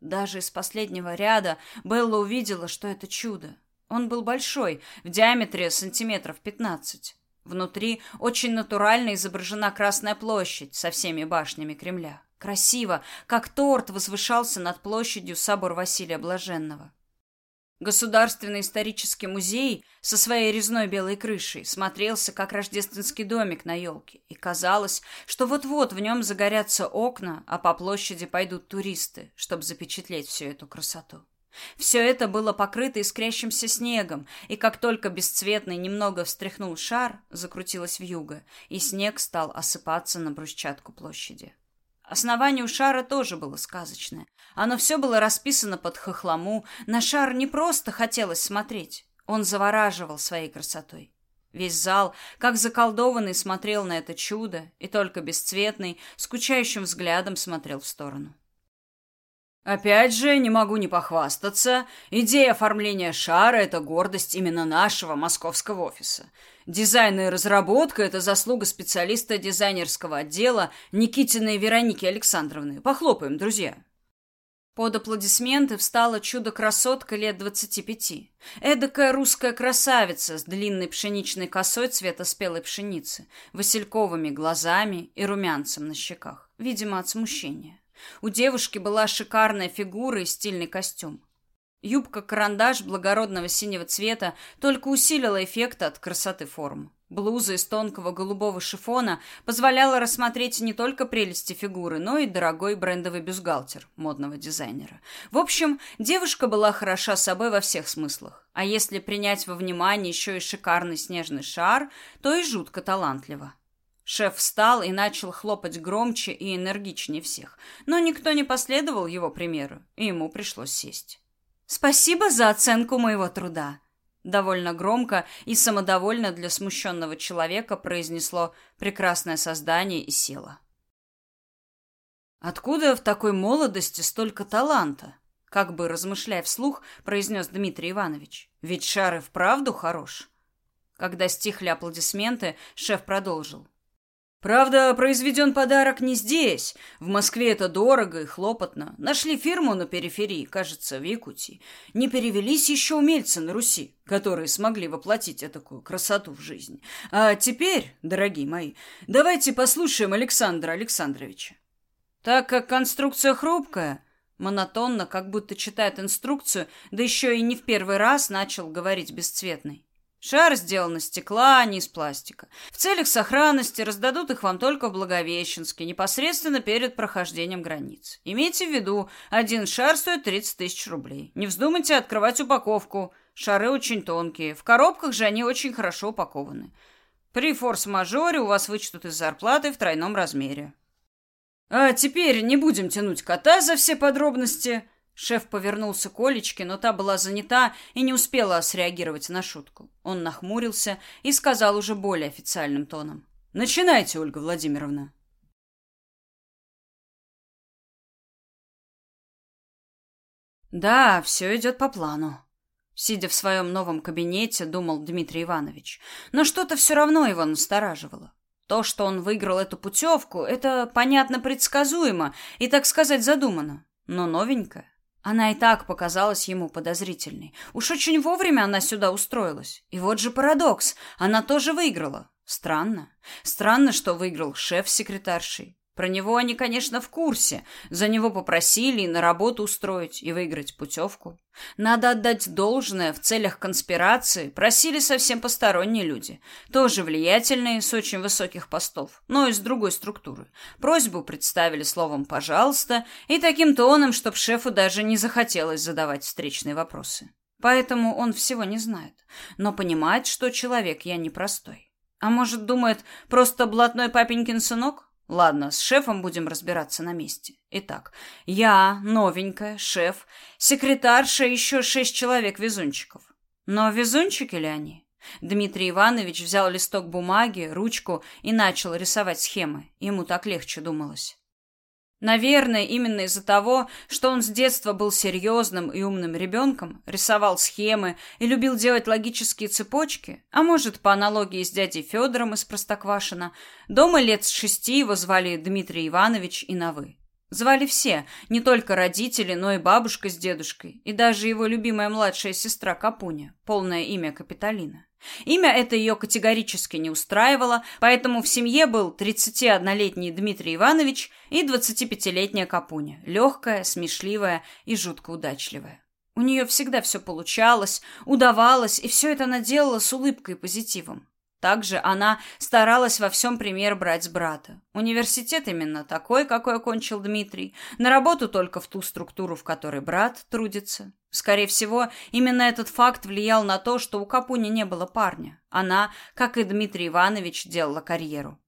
Даже из последнего ряда Белла увидела, что это чудо. Он был большой, в диаметре сантиметров пятнадцать. Внутри очень натурально изображена Красная площадь со всеми башнями Кремля. Красиво, как торт возвышался над площадью собор Василия Блаженного. Государственный исторический музей со своей резной белой крышей смотрелся как рождественский домик на елке, и казалось, что вот-вот в нем загорятся окна, а по площади пойдут туристы, чтобы запечатлеть всю эту красоту. Все это было покрыто искрящимся снегом, и как только бесцветный немного встряхнул шар, закрутилась вьюга, и снег стал осыпаться на брусчатку площади. Основание у шара тоже было сказочное. Оно все было расписано под хохлому. На шар не просто хотелось смотреть. Он завораживал своей красотой. Весь зал, как заколдованный, смотрел на это чудо, и только бесцветный, скучающим взглядом смотрел в сторону. Опять же, не могу не похвастаться, идея оформления шара – это гордость именно нашего московского офиса. Дизайн и разработка – это заслуга специалиста дизайнерского отдела Никитиной Вероники Александровны. Похлопаем, друзья. Под аплодисменты встала чудо-красотка лет двадцати пяти. Эдакая русская красавица с длинной пшеничной косой цвета спелой пшеницы, васильковыми глазами и румянцем на щеках, видимо, от смущения. У девушки была шикарная фигура и стильный костюм. Юбка-карандаш благородного синего цвета только усилила эффект от красоты форм. Блуза из тонкого голубого шифона позволяла рассмотреть не только прелести фигуры, но и дорогой брендовый бюстгальтер модного дизайнера. В общем, девушка была хороша собой во всех смыслах. А если принять во внимание еще и шикарный снежный шар, то и жутко талантлива. Шеф встал и начал хлопать громче и энергичнее всех, но никто не последовал его примеру, и ему пришлось сесть. «Спасибо за оценку моего труда», — довольно громко и самодовольно для смущенного человека произнесло прекрасное создание и село. «Откуда в такой молодости столько таланта?» Как бы размышляя вслух, произнес Дмитрий Иванович. «Ведь шар и вправду хорош». Когда стихли аплодисменты, шеф продолжил. Правда, произведен подарок не здесь. В Москве это дорого и хлопотно. Нашли фирму на периферии, кажется, в Якутии. Не перевелись еще умельцы на Руси, которые смогли воплотить такую красоту в жизнь. А теперь, дорогие мои, давайте послушаем Александра Александровича. Так как конструкция хрупкая, монотонно, как будто читает инструкцию, да еще и не в первый раз начал говорить бесцветный. Шар сделан из стекла, а не из пластика. В целях сохранности раздадут их вам только в Благовещенске, непосредственно перед прохождением границ. Имейте в виду, один шар стоит 30 тысяч рублей. Не вздумайте открывать упаковку. Шары очень тонкие. В коробках же они очень хорошо упакованы. При форс-мажоре у вас вычтут из зарплаты в тройном размере. А теперь не будем тянуть кота за все подробности. Шеф повернулся к Олечке, но та была занята и не успела среагировать на шутку. Он нахмурился и сказал уже более официальным тоном. «Начинайте, Ольга Владимировна». Да, все идет по плану. Сидя в своем новом кабинете, думал Дмитрий Иванович. Но что-то все равно его настораживало. То, что он выиграл эту путевку, это, понятно, предсказуемо и, так сказать, задумано. Но новенькое. Она и так показалась ему подозрительной. Уж очень вовремя она сюда устроилась. И вот же парадокс. Она тоже выиграла. Странно. Странно, что выиграл шеф секретаршей. Про него они, конечно, в курсе. За него попросили и на работу устроить, и выиграть путевку. Надо отдать должное, в целях конспирации просили совсем посторонние люди. Тоже влиятельные, с очень высоких постов, но из другой структуры. Просьбу представили словом «пожалуйста» и таким тоном, чтоб шефу даже не захотелось задавать встречные вопросы. Поэтому он всего не знает. Но понимает, что человек я непростой. А может, думает, просто блатной папенькин сынок? Ладно, с шефом будем разбираться на месте. Итак, я, новенькая, шеф, секретарша и еще шесть человек-везунчиков. Но везунчики ли они? Дмитрий Иванович взял листок бумаги, ручку и начал рисовать схемы. Ему так легче думалось. Наверное, именно из-за того, что он с детства был серьезным и умным ребенком, рисовал схемы и любил делать логические цепочки, а может, по аналогии с дядей Федором из Простоквашино, дома лет с шести его звали Дмитрий Иванович и на «вы». Звали все, не только родители, но и бабушка с дедушкой, и даже его любимая младшая сестра Капуня, полное имя Капитолина. Имя это ее категорически не устраивало, поэтому в семье был 31-летний Дмитрий Иванович и 25-летняя Капуня, легкая, смешливая и жутко удачливая. У нее всегда все получалось, удавалось, и все это она делала с улыбкой и позитивом. Также она старалась во всем пример брать с брата. Университет именно такой, какой окончил Дмитрий. На работу только в ту структуру, в которой брат трудится. Скорее всего, именно этот факт влиял на то, что у Капуни не было парня. Она, как и Дмитрий Иванович, делала карьеру.